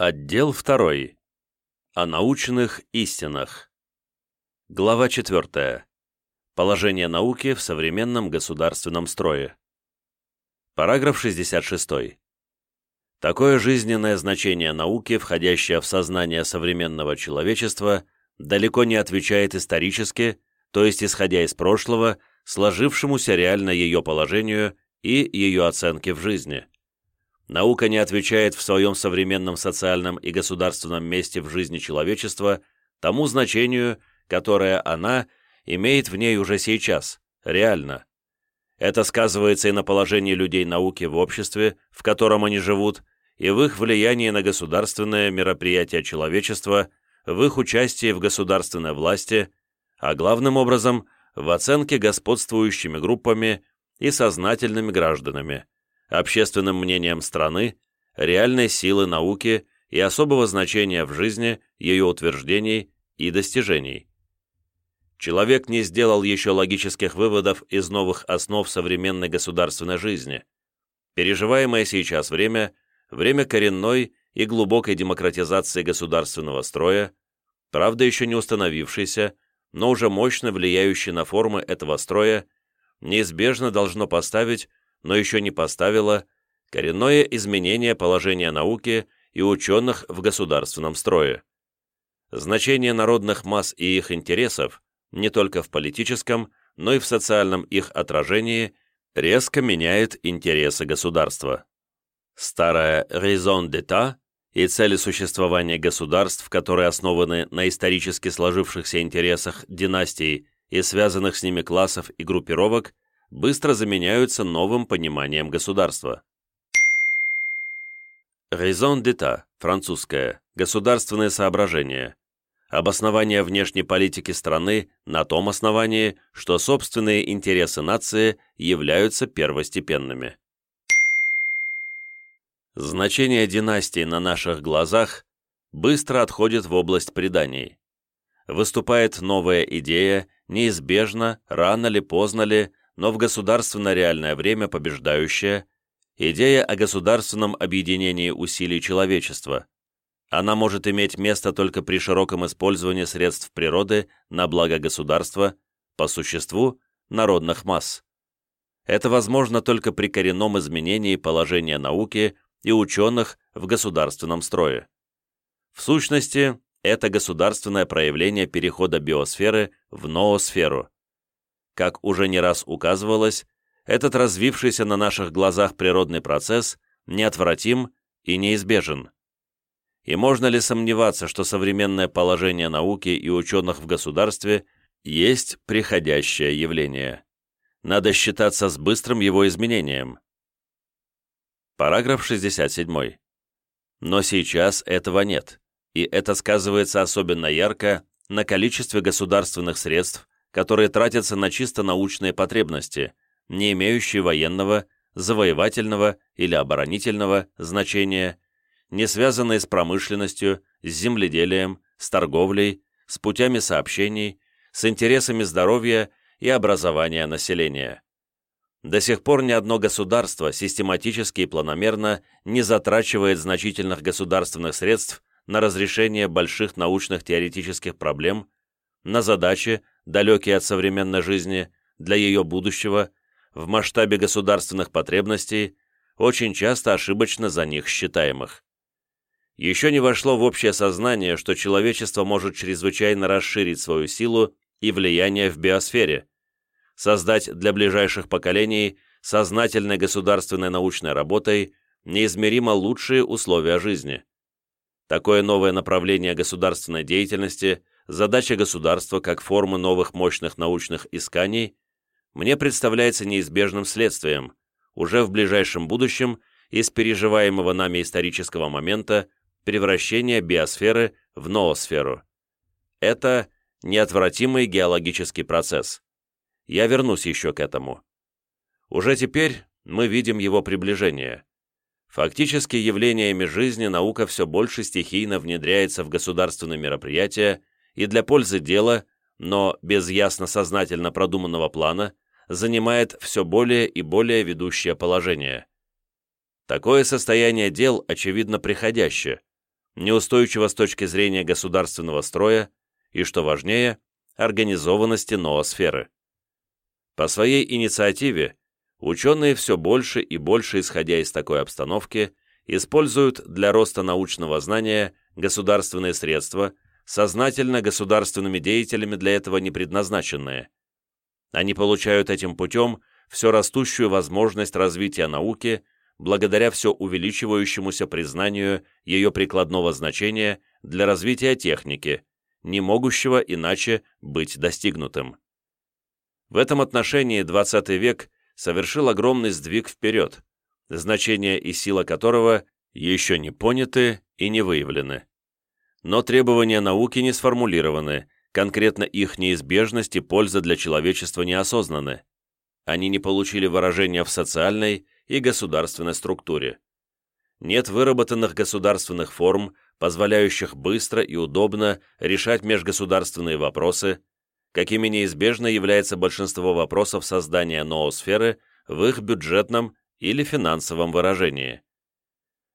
Отдел 2. О научных истинах. Глава 4. Положение науки в современном государственном строе. Параграф 66. Такое жизненное значение науки, входящее в сознание современного человечества, далеко не отвечает исторически, то есть исходя из прошлого, сложившемуся реально ее положению и ее оценке в жизни. Наука не отвечает в своем современном социальном и государственном месте в жизни человечества тому значению, которое она имеет в ней уже сейчас, реально. Это сказывается и на положении людей науки в обществе, в котором они живут, и в их влиянии на государственные мероприятия человечества, в их участии в государственной власти, а главным образом в оценке господствующими группами и сознательными гражданами общественным мнением страны, реальной силы науки и особого значения в жизни ее утверждений и достижений. Человек не сделал еще логических выводов из новых основ современной государственной жизни. Переживаемое сейчас время – время коренной и глубокой демократизации государственного строя, правда еще не установившейся, но уже мощно влияющей на формы этого строя, неизбежно должно поставить но еще не поставила коренное изменение положения науки и ученых в государственном строе. Значение народных масс и их интересов не только в политическом, но и в социальном их отражении резко меняет интересы государства. Старая «raison d'état» и цели существования государств, которые основаны на исторически сложившихся интересах династий и связанных с ними классов и группировок, быстро заменяются новым пониманием государства. Raison d'état, французское, государственные соображения. Обоснование внешней политики страны на том основании, что собственные интересы нации являются первостепенными. Значение династий на наших глазах быстро отходит в область преданий. Выступает новая идея, неизбежно, рано ли, поздно ли, но в государственно-реальное время побеждающая идея о государственном объединении усилий человечества. Она может иметь место только при широком использовании средств природы на благо государства, по существу, народных масс. Это возможно только при коренном изменении положения науки и ученых в государственном строе. В сущности, это государственное проявление перехода биосферы в ноосферу, как уже не раз указывалось, этот развившийся на наших глазах природный процесс неотвратим и неизбежен. И можно ли сомневаться, что современное положение науки и ученых в государстве есть приходящее явление? Надо считаться с быстрым его изменением. Параграф 67. Но сейчас этого нет, и это сказывается особенно ярко на количестве государственных средств, которые тратятся на чисто научные потребности, не имеющие военного, завоевательного или оборонительного значения, не связанные с промышленностью, с земледелием, с торговлей, с путями сообщений, с интересами здоровья и образования населения. До сих пор ни одно государство систематически и планомерно не затрачивает значительных государственных средств на разрешение больших научных теоретических проблем, на задачи, далекие от современной жизни, для ее будущего, в масштабе государственных потребностей, очень часто ошибочно за них считаемых. Еще не вошло в общее сознание, что человечество может чрезвычайно расширить свою силу и влияние в биосфере, создать для ближайших поколений сознательной государственной научной работой неизмеримо лучшие условия жизни. Такое новое направление государственной деятельности – задача государства как формы новых мощных научных исканий мне представляется неизбежным следствием, уже в ближайшем будущем из переживаемого нами исторического момента превращения биосферы в ноосферу. Это неотвратимый геологический процесс. Я вернусь еще к этому. Уже теперь мы видим его приближение. Фактически явлениями жизни наука все больше стихийно внедряется в государственные мероприятия и для пользы дела, но без ясно сознательно продуманного плана, занимает все более и более ведущее положение. Такое состояние дел, очевидно, приходящее, неустойчива с точки зрения государственного строя и, что важнее, организованности ноосферы. По своей инициативе ученые все больше и больше, исходя из такой обстановки, используют для роста научного знания государственные средства, сознательно государственными деятелями для этого не предназначенные. Они получают этим путем все растущую возможность развития науки благодаря все увеличивающемуся признанию ее прикладного значения для развития техники, не могущего иначе быть достигнутым. В этом отношении XX век совершил огромный сдвиг вперед, значение и сила которого еще не поняты и не выявлены. Но требования науки не сформулированы, конкретно их неизбежность и польза для человечества не осознаны. Они не получили выражения в социальной и государственной структуре. Нет выработанных государственных форм, позволяющих быстро и удобно решать межгосударственные вопросы, какими неизбежно является большинство вопросов создания ноосферы в их бюджетном или финансовом выражении.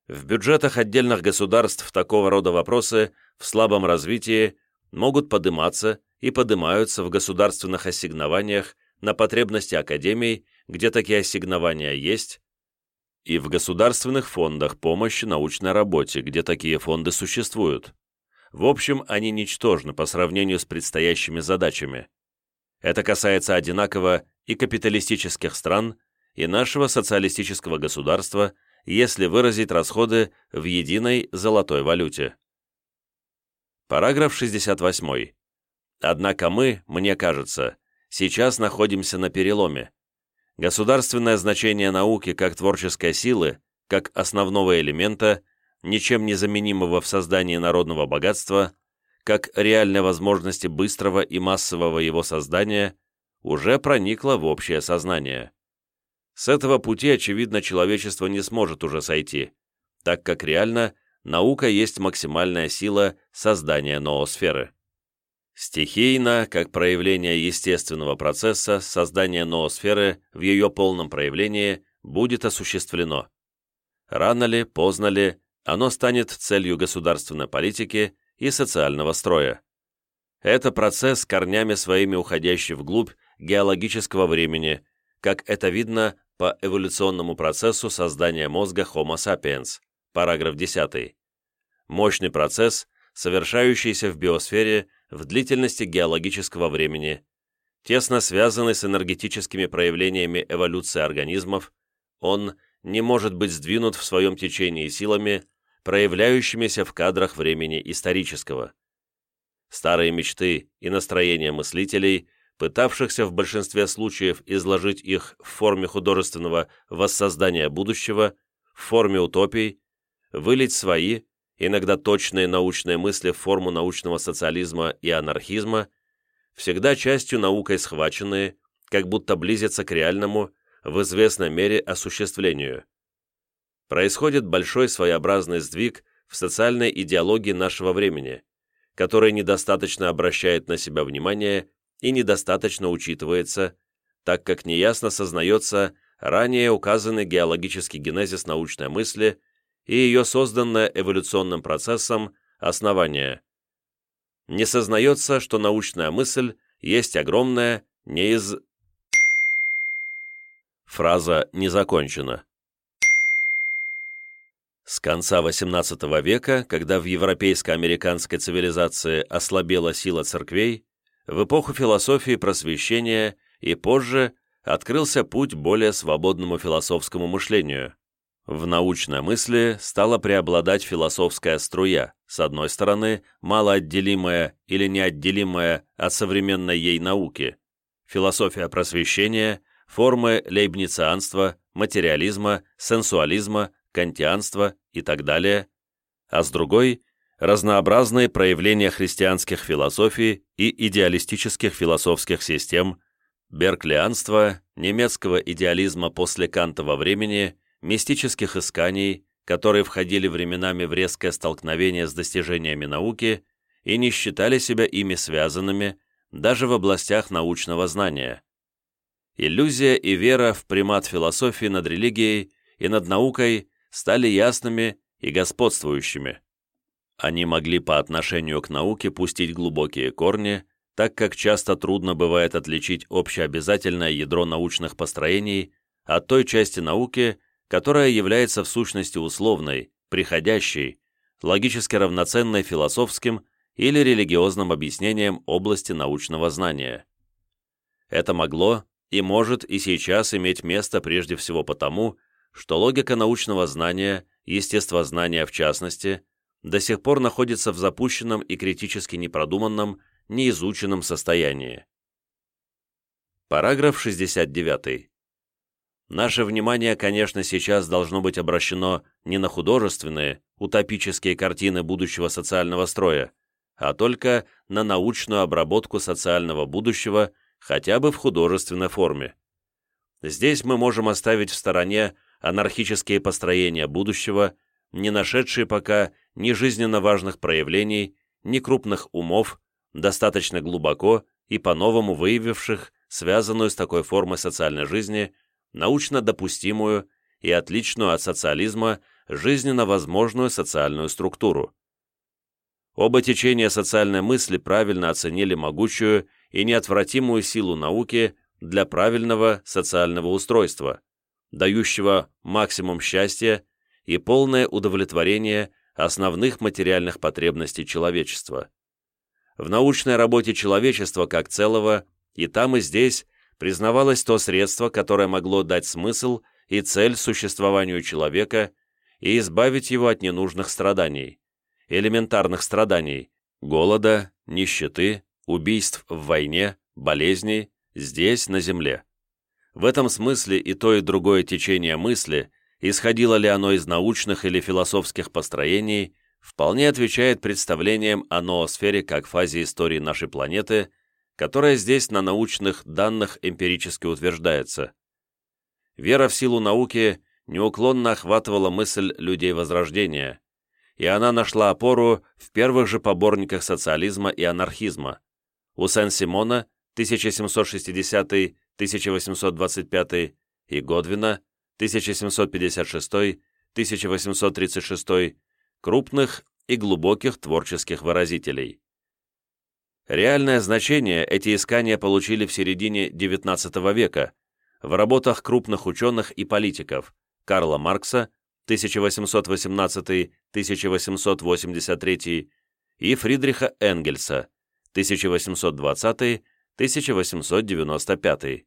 В бюджетах отдельных государств такого рода вопросы в слабом развитии могут подниматься и поднимаются в государственных ассигнованиях на потребности академий, где такие ассигнования есть, и в государственных фондах помощи научной работе, где такие фонды существуют. В общем, они ничтожны по сравнению с предстоящими задачами. Это касается одинаково и капиталистических стран, и нашего социалистического государства, если выразить расходы в единой золотой валюте. Параграф 68. Однако мы, мне кажется, сейчас находимся на переломе. Государственное значение науки как творческой силы, как основного элемента, ничем не заменимого в создании народного богатства, как реальной возможности быстрого и массового его создания, уже проникло в общее сознание. С этого пути, очевидно, человечество не сможет уже сойти, так как реально наука есть максимальная сила создания ноосферы. Стихийно, как проявление естественного процесса, создание ноосферы в ее полном проявлении будет осуществлено. Рано ли, поздно ли, оно станет целью государственной политики и социального строя. Это процесс, корнями своими уходящий вглубь геологического времени, как это видно по эволюционному процессу создания мозга Homo sapiens, параграф 10. Мощный процесс, совершающийся в биосфере в длительности геологического времени, тесно связанный с энергетическими проявлениями эволюции организмов, он не может быть сдвинут в своем течении силами, проявляющимися в кадрах времени исторического. Старые мечты и настроения мыслителей, пытавшихся в большинстве случаев изложить их в форме художественного воссоздания будущего, в форме утопий, вылить свои, иногда точные научные мысли в форму научного социализма и анархизма, всегда частью наукой схваченные, как будто близятся к реальному, в известной мере осуществлению. Происходит большой своеобразный сдвиг в социальной идеологии нашего времени, который недостаточно обращает на себя внимание и недостаточно учитывается, так как неясно сознается ранее указанный геологический генезис научной мысли – и ее созданное эволюционным процессом основание. Не сознается, что научная мысль есть огромная, не из... Фраза не закончена. С конца XVIII века, когда в европейско-американской цивилизации ослабела сила церквей, в эпоху философии просвещения и позже открылся путь более свободному философскому мышлению. В научной мысли стала преобладать философская струя, с одной стороны, малоотделимая или неотделимая от современной ей науки, философия просвещения, формы лейбницианства, материализма, сенсуализма, кантианства и так далее, а с другой – разнообразные проявления христианских философий и идеалистических философских систем, берклианства, немецкого идеализма после Кантова времени – мистических исканий, которые входили временами в резкое столкновение с достижениями науки и не считали себя ими связанными даже в областях научного знания. Иллюзия и вера в примат философии над религией и над наукой стали ясными и господствующими. Они могли по отношению к науке пустить глубокие корни, так как часто трудно бывает отличить общеобязательное ядро научных построений от той части науки, которая является в сущности условной, приходящей, логически равноценной философским или религиозным объяснением области научного знания. Это могло и может и сейчас иметь место прежде всего потому, что логика научного знания, естествознания в частности, до сих пор находится в запущенном и критически непродуманном, неизученном состоянии. Параграф 69. Наше внимание, конечно, сейчас должно быть обращено не на художественные, утопические картины будущего социального строя, а только на научную обработку социального будущего хотя бы в художественной форме. Здесь мы можем оставить в стороне анархические построения будущего, не нашедшие пока ни жизненно важных проявлений, ни крупных умов, достаточно глубоко и по-новому выявивших связанную с такой формой социальной жизни, научно допустимую и отличную от социализма жизненно возможную социальную структуру. Оба течения социальной мысли правильно оценили могучую и неотвратимую силу науки для правильного социального устройства, дающего максимум счастья и полное удовлетворение основных материальных потребностей человечества. В научной работе человечества как целого и там и здесь признавалось то средство, которое могло дать смысл и цель существованию человека и избавить его от ненужных страданий, элементарных страданий, голода, нищеты, убийств в войне, болезней, здесь, на земле. В этом смысле и то, и другое течение мысли, исходило ли оно из научных или философских построений, вполне отвечает представлениям о ноосфере как фазе истории нашей планеты, которая здесь на научных данных эмпирически утверждается. Вера в силу науки неуклонно охватывала мысль людей Возрождения, и она нашла опору в первых же поборниках социализма и анархизма, у Сен-Симона 1760-1825 и Годвина 1756-1836 крупных и глубоких творческих выразителей. Реальное значение эти искания получили в середине XIX века в работах крупных ученых и политиков Карла Маркса 1818-1883 и Фридриха Энгельса 1820-1895,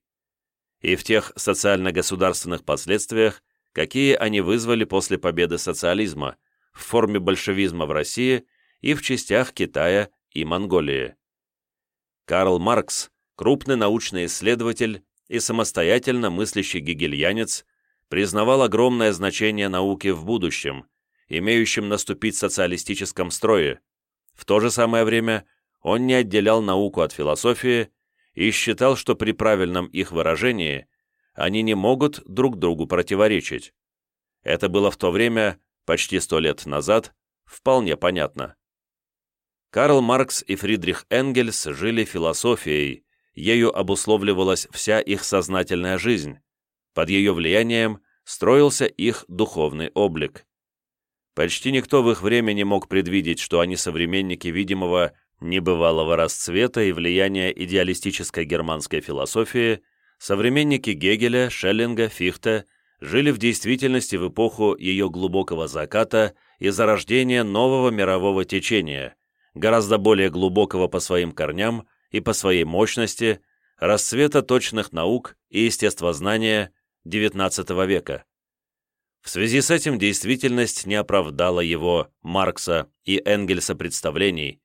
и в тех социально-государственных последствиях, какие они вызвали после победы социализма в форме большевизма в России и в частях Китая и Монголии. Карл Маркс, крупный научный исследователь и самостоятельно мыслящий гегельянец, признавал огромное значение науки в будущем, имеющем наступить в социалистическом строе. В то же самое время он не отделял науку от философии и считал, что при правильном их выражении они не могут друг другу противоречить. Это было в то время, почти сто лет назад, вполне понятно. Карл Маркс и Фридрих Энгельс жили философией, ею обусловливалась вся их сознательная жизнь, под ее влиянием строился их духовный облик. Почти никто в их время не мог предвидеть, что они современники видимого небывалого расцвета и влияния идеалистической германской философии, современники Гегеля, Шеллинга, Фихта жили в действительности в эпоху ее глубокого заката и зарождения нового мирового течения, гораздо более глубокого по своим корням и по своей мощности, расцвета точных наук и естествознания XIX века. В связи с этим действительность не оправдала его, Маркса и Энгельса представлений,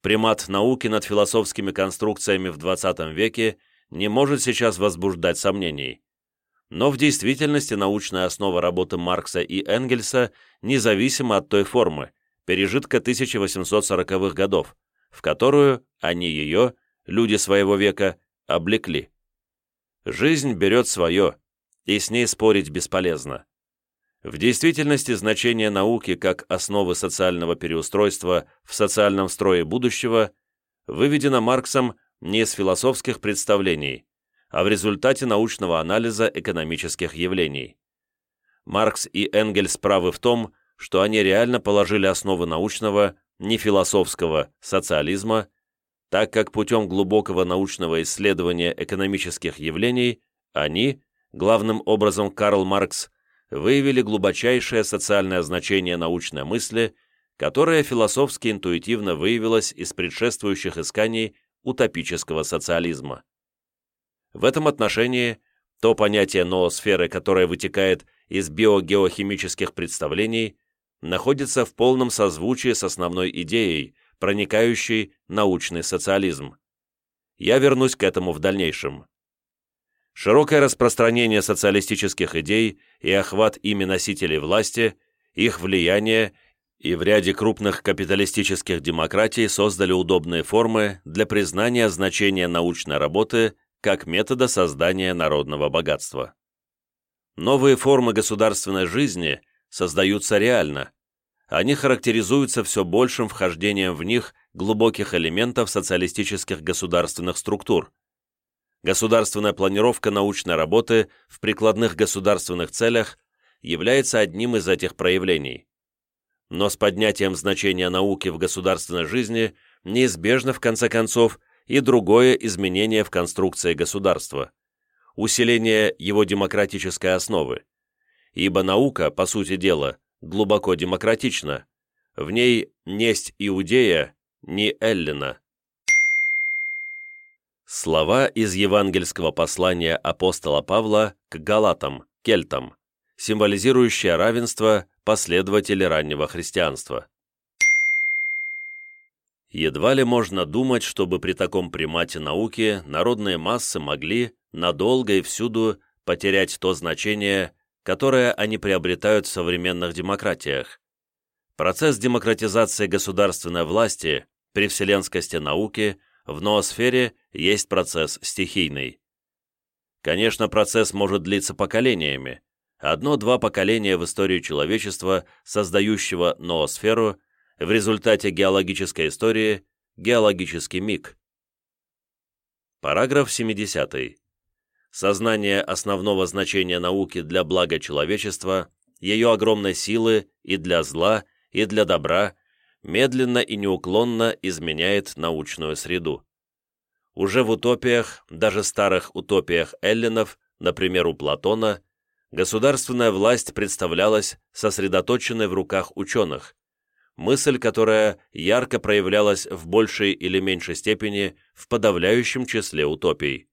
примат науки над философскими конструкциями в XX веке не может сейчас возбуждать сомнений. Но в действительности научная основа работы Маркса и Энгельса независима от той формы, пережитка 1840-х годов, в которую они ее, люди своего века, облекли. Жизнь берет свое, и с ней спорить бесполезно. В действительности значение науки как основы социального переустройства в социальном строе будущего выведено Марксом не из философских представлений, а в результате научного анализа экономических явлений. Маркс и Энгельс правы в том, что они реально положили основы научного, ни философского социализма, так как путем глубокого научного исследования экономических явлений они, главным образом Карл Маркс, выявили глубочайшее социальное значение научной мысли, которое философски интуитивно выявилось из предшествующих исканий утопического социализма. В этом отношении то понятие ноосферы, которое вытекает из биогеохимических представлений, находится в полном созвучии с основной идеей, проникающей научный социализм. Я вернусь к этому в дальнейшем. Широкое распространение социалистических идей и охват ими носителей власти, их влияние и в ряде крупных капиталистических демократий создали удобные формы для признания значения научной работы как метода создания народного богатства. Новые формы государственной жизни создаются реально. Они характеризуются все большим вхождением в них глубоких элементов социалистических государственных структур. Государственная планировка научной работы в прикладных государственных целях является одним из этих проявлений. Но с поднятием значения науки в государственной жизни неизбежно, в конце концов, и другое изменение в конструкции государства – усиление его демократической основы. Ибо наука, по сути дела, глубоко демократична. В ней несть иудея, не эллина. Слова из евангельского послания апостола Павла к галатам, кельтам, символизирующие равенство последователей раннего христианства. Едва ли можно думать, чтобы при таком примате науки народные массы могли надолго и всюду потерять то значение, которое они приобретают в современных демократиях. Процесс демократизации государственной власти при вселенскости науки в ноосфере есть процесс стихийный. Конечно, процесс может длиться поколениями. Одно-два поколения в истории человечества, создающего ноосферу – в результате геологической истории геологический миг. Параграф 70. Сознание основного значения науки для блага человечества, ее огромной силы и для зла, и для добра, медленно и неуклонно изменяет научную среду. Уже в утопиях, даже старых утопиях эллинов, например, у Платона, государственная власть представлялась сосредоточенной в руках ученых, мысль, которая ярко проявлялась в большей или меньшей степени в подавляющем числе утопий.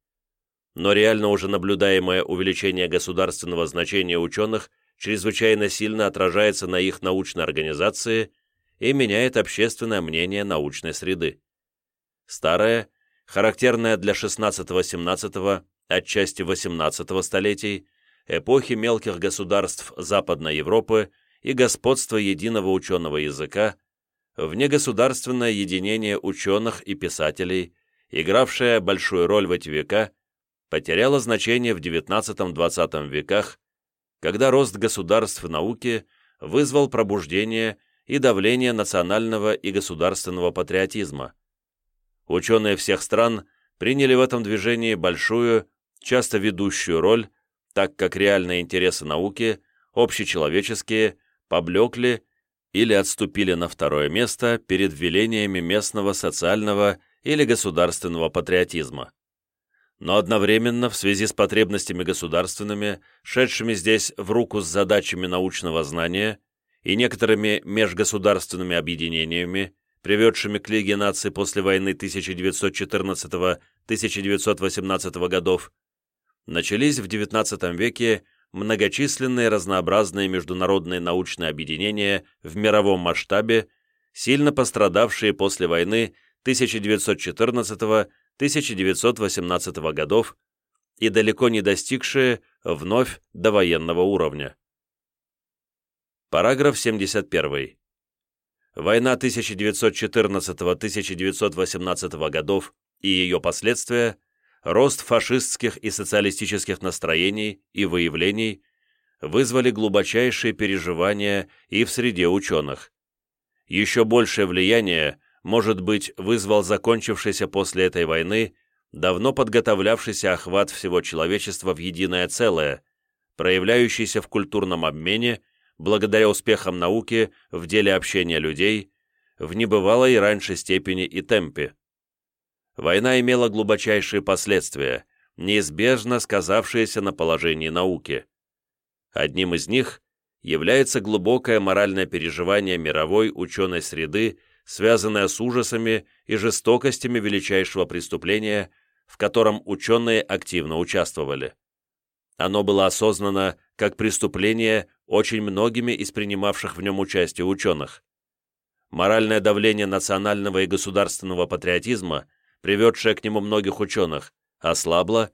Но реально уже наблюдаемое увеличение государственного значения ученых чрезвычайно сильно отражается на их научной организации и меняет общественное мнение научной среды. Старое, характерное для 16-17, отчасти 18 столетий, эпохи мелких государств Западной Европы – и господство единого ученого языка, внегосударственное единение ученых и писателей, игравшее большую роль в эти века, потеряло значение в XIX-XX веках, когда рост государств в науке вызвал пробуждение и давление национального и государственного патриотизма. Ученые всех стран приняли в этом движении большую, часто ведущую роль, так как реальные интересы науки, общечеловеческие, поблекли или отступили на второе место перед велениями местного социального или государственного патриотизма. Но одновременно, в связи с потребностями государственными, шедшими здесь в руку с задачами научного знания и некоторыми межгосударственными объединениями, приведшими к Лиге наций после войны 1914-1918 годов, начались в XIX веке многочисленные разнообразные международные научные объединения в мировом масштабе, сильно пострадавшие после войны 1914-1918 годов и далеко не достигшие вновь до военного уровня. Параграф 71. Война 1914-1918 годов и ее последствия рост фашистских и социалистических настроений и выявлений вызвали глубочайшие переживания и в среде ученых. Еще большее влияние, может быть, вызвал закончившийся после этой войны давно подготовлявшийся охват всего человечества в единое целое, проявляющийся в культурном обмене, благодаря успехам науки в деле общения людей, в небывалой раньше степени и темпе. Война имела глубочайшие последствия, неизбежно сказавшиеся на положении науки. Одним из них является глубокое моральное переживание мировой ученой среды, связанное с ужасами и жестокостями величайшего преступления, в котором ученые активно участвовали. Оно было осознано как преступление очень многими из принимавших в нем участие ученых. Моральное давление национального и государственного патриотизма, приведшее к нему многих ученых, ослабло,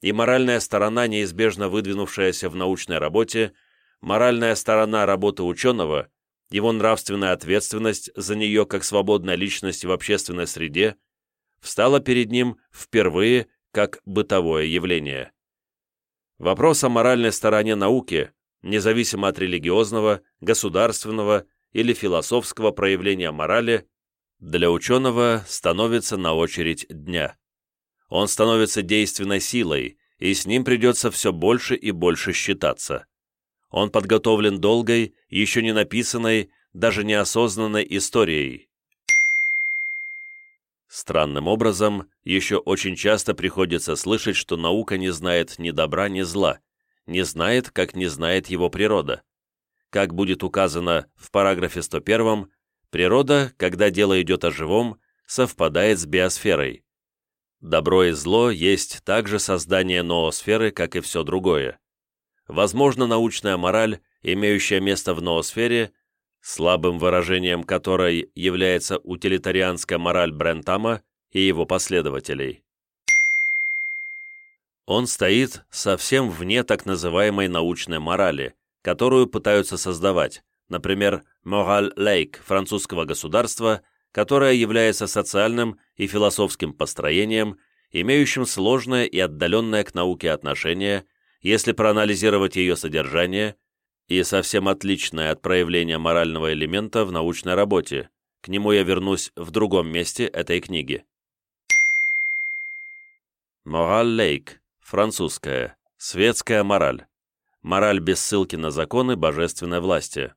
и моральная сторона, неизбежно выдвинувшаяся в научной работе, моральная сторона работы ученого, его нравственная ответственность за нее как свободная личность в общественной среде, встала перед ним впервые как бытовое явление. Вопрос о моральной стороне науки, независимо от религиозного, государственного или философского проявления морали, для ученого становится на очередь дня. Он становится действенной силой, и с ним придется все больше и больше считаться. Он подготовлен долгой, еще не написанной, даже неосознанной историей, Странным образом, еще очень часто приходится слышать, что наука не знает ни добра, ни зла, не знает, как не знает его природа. Как будет указано в параграфе 101, природа, когда дело идет о живом, совпадает с биосферой. Добро и зло есть также создание ноосферы, как и все другое. Возможно, научная мораль, имеющая место в ноосфере, слабым выражением которой является утилитарианская мораль Брентама и его последователей. Он стоит совсем вне так называемой научной морали, которую пытаются создавать, например, «Мораль Лейк» французского государства, которая является социальным и философским построением, имеющим сложное и отдаленное к науке отношение, если проанализировать ее содержание – и совсем отличное от проявления морального элемента в научной работе. К нему я вернусь в другом месте этой книги. Мораль Лейк, французская, светская мораль. Мораль без ссылки на законы божественной власти.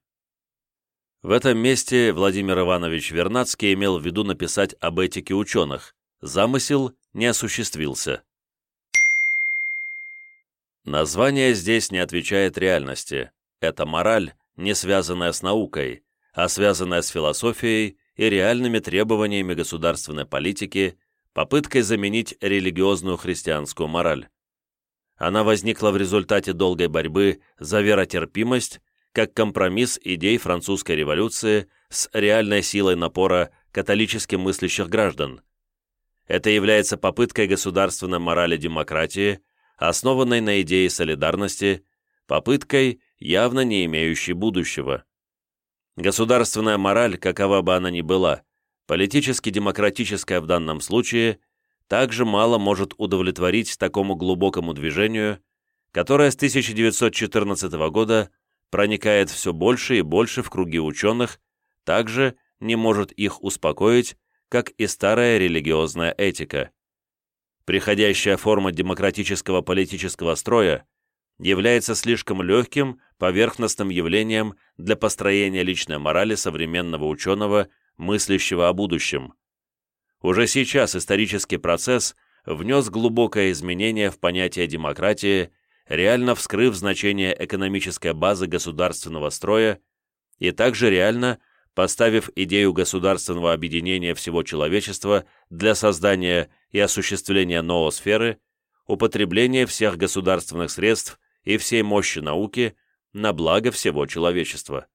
В этом месте Владимир Иванович Вернадский имел в виду написать об этике ученых. Замысел не осуществился. Название здесь не отвечает реальности. Это мораль, не связанная с наукой, а связанная с философией и реальными требованиями государственной политики, попыткой заменить религиозную христианскую мораль. Она возникла в результате долгой борьбы за веротерпимость как компромисс идей французской революции с реальной силой напора католически мыслящих граждан. Это является попыткой государственной морали демократии, основанной на идее солидарности, попыткой явно не имеющий будущего. Государственная мораль, какова бы она ни была, политически-демократическая в данном случае, также мало может удовлетворить такому глубокому движению, которое с 1914 года проникает все больше и больше в круги ученых, также не может их успокоить, как и старая религиозная этика. Приходящая форма демократического политического строя является слишком легким, поверхностным явлением для построения личной морали современного ученого, мыслящего о будущем. Уже сейчас исторический процесс внес глубокое изменение в понятие демократии, реально вскрыв значение экономической базы государственного строя и также реально поставив идею государственного объединения всего человечества для создания и осуществления ноосферы, употребления всех государственных средств и всей мощи науки на благо всего человечества.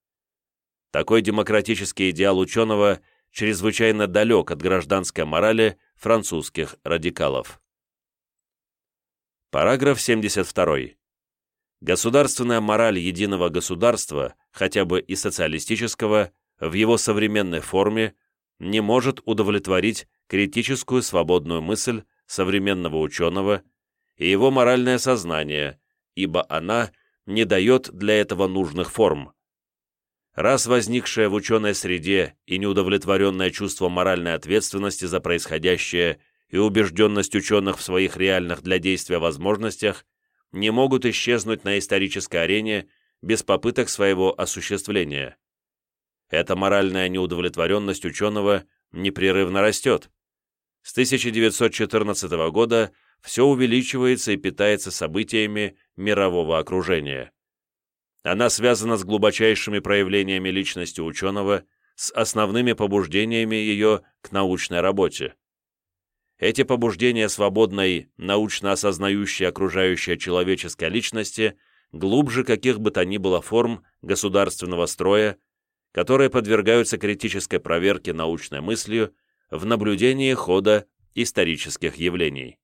Такой демократический идеал ученого чрезвычайно далек от гражданской морали французских радикалов. Параграф 72. Государственная мораль единого государства, хотя бы и социалистического, в его современной форме не может удовлетворить критическую свободную мысль современного ученого и его моральное сознание, ибо она не дает для этого нужных форм. Раз возникшее в ученой среде и неудовлетворенное чувство моральной ответственности за происходящее и убежденность ученых в своих реальных для действия возможностях не могут исчезнуть на исторической арене без попыток своего осуществления. Эта моральная неудовлетворенность ученого непрерывно растет. С 1914 года все увеличивается и питается событиями мирового окружения. Она связана с глубочайшими проявлениями личности ученого, с основными побуждениями ее к научной работе. Эти побуждения свободной, научно осознающей окружающей человеческой личности глубже каких бы то ни было форм государственного строя, которые подвергаются критической проверке научной мыслью в наблюдении хода исторических явлений.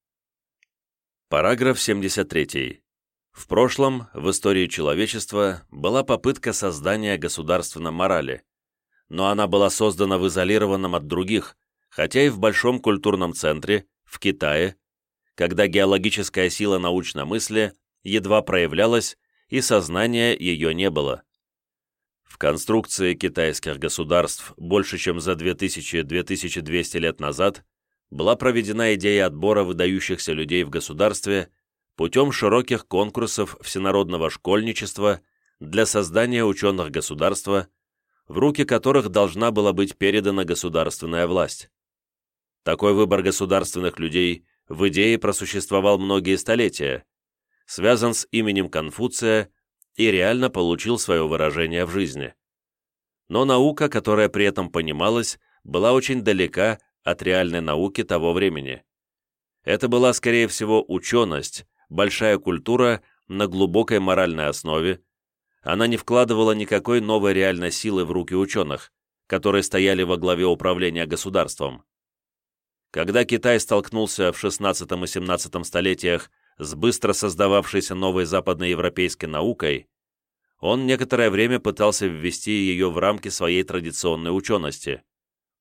Параграф 73. В прошлом, в истории человечества, была попытка создания государственной морали, но она была создана в изолированном от других, хотя и в большом культурном центре, в Китае, когда геологическая сила научной мысли едва проявлялась и сознания ее не было. В конструкции китайских государств больше чем за 2000-2200 лет назад была проведена идея отбора выдающихся людей в государстве путем широких конкурсов всенародного школьничества для создания ученых государства, в руки которых должна была быть передана государственная власть. Такой выбор государственных людей в идее просуществовал многие столетия, связан с именем Конфуция и реально получил свое выражение в жизни. Но наука, которая при этом понималась, была очень далека от реальной науки того времени. Это была, скорее всего, ученость, большая культура на глубокой моральной основе, она не вкладывала никакой новой реальной силы в руки ученых, которые стояли во главе управления государством. Когда Китай столкнулся в XVI и XVII столетиях с быстро создававшейся новой западноевропейской наукой, он некоторое время пытался ввести ее в рамки своей традиционной учености.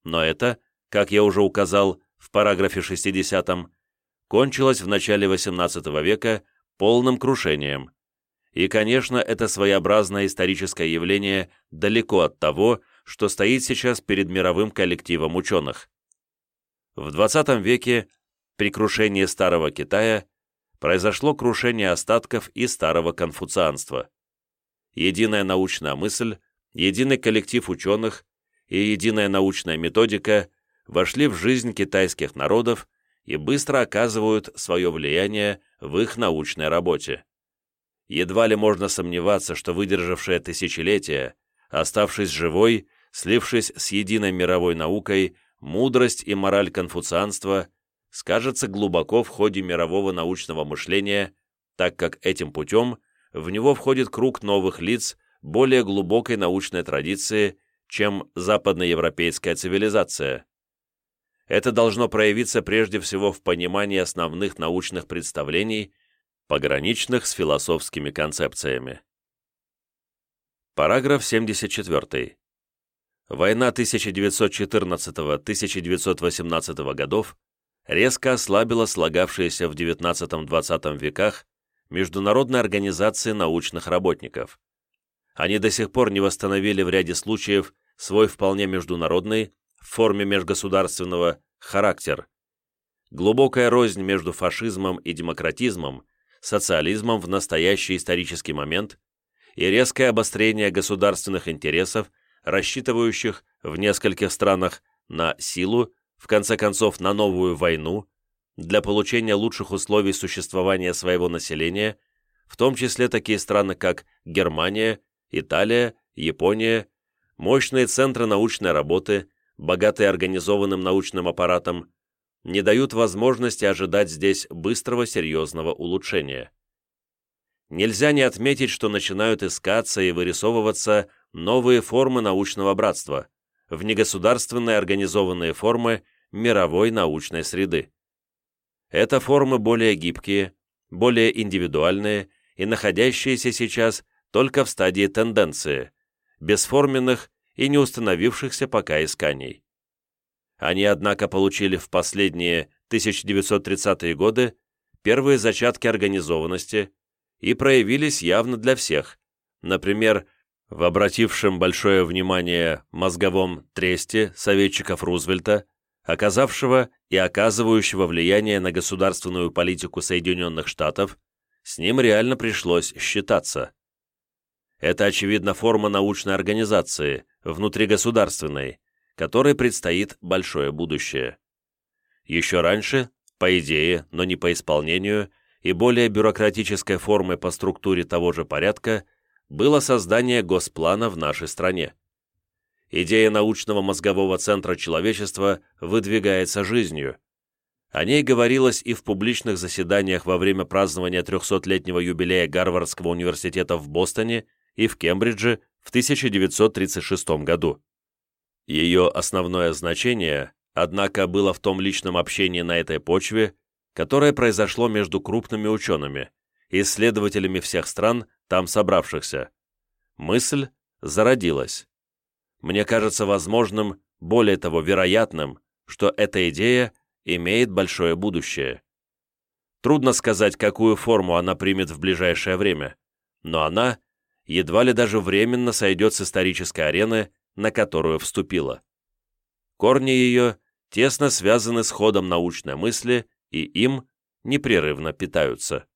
Но это, как я уже указал в параграфе 60, кончилось в начале XVIII века полным крушением. И, конечно, это своеобразное историческое явление далеко от того, что стоит сейчас перед мировым коллективом ученых. В XX веке при крушении Старого Китая произошло крушение остатков и старого конфуцианства. Единая научная мысль, единый коллектив ученых и единая научная методика вошли в жизнь китайских народов и быстро оказывают свое влияние в их научной работе. Едва ли можно сомневаться, что выдержавшая тысячелетия, оставшись живой, слившись с единой мировой наукой, мудрость и мораль конфуцианства скажется глубоко в ходе мирового научного мышления, так как этим путем в него входит круг новых лиц более глубокой научной традиции, чем западноевропейская цивилизация. Это должно проявиться прежде всего в понимании основных научных представлений, пограничных с философскими концепциями. Параграф 74. Война 1914-1918 годов резко ослабила слагавшиеся в XIX-XX веках международные организации научных работников. Они до сих пор не восстановили в ряде случаев свой вполне международный, в форме межгосударственного, характер. Глубокая рознь между фашизмом и демократизмом, социализмом в настоящий исторический момент и резкое обострение государственных интересов рассчитывающих в нескольких странах на силу, в конце концов на новую войну, для получения лучших условий существования своего населения, в том числе такие страны, как Германия, Италия, Япония, мощные центры научной работы, богатые организованным научным аппаратом, не дают возможности ожидать здесь быстрого серьезного улучшения. Нельзя не отметить, что начинают искаться и вырисовываться новые формы научного братства, внегосударственные организованные формы мировой научной среды. Это формы более гибкие, более индивидуальные и находящиеся сейчас только в стадии тенденции, бесформенных и не установившихся пока исканий. Они, однако, получили в последние 1930-е годы первые зачатки организованности и проявились явно для всех, например, в обратившем большое внимание мозговом тресте советчиков Рузвельта, оказавшего и оказывающего влияние на государственную политику Соединенных Штатов, с ним реально пришлось считаться. Это, очевидно, форма научной организации, внутригосударственной, которой предстоит большое будущее. Еще раньше, по идее, но не по исполнению, и более бюрократической формой по структуре того же порядка, было создание госплана в нашей стране. Идея научного мозгового центра человечества выдвигается жизнью. О ней говорилось и в публичных заседаниях во время празднования 300-летнего юбилея Гарвардского университета в Бостоне и в Кембридже в 1936 году. Ее основное значение, однако, было в том личном общении на этой почве, которое произошло между крупными учеными, исследователями всех стран, там собравшихся. Мысль зародилась. Мне кажется возможным, более того, вероятным, что эта идея имеет большое будущее. Трудно сказать, какую форму она примет в ближайшее время, но она едва ли даже временно сойдет с исторической арены, на которую вступила. Корни ее тесно связаны с ходом научной мысли и им непрерывно питаются.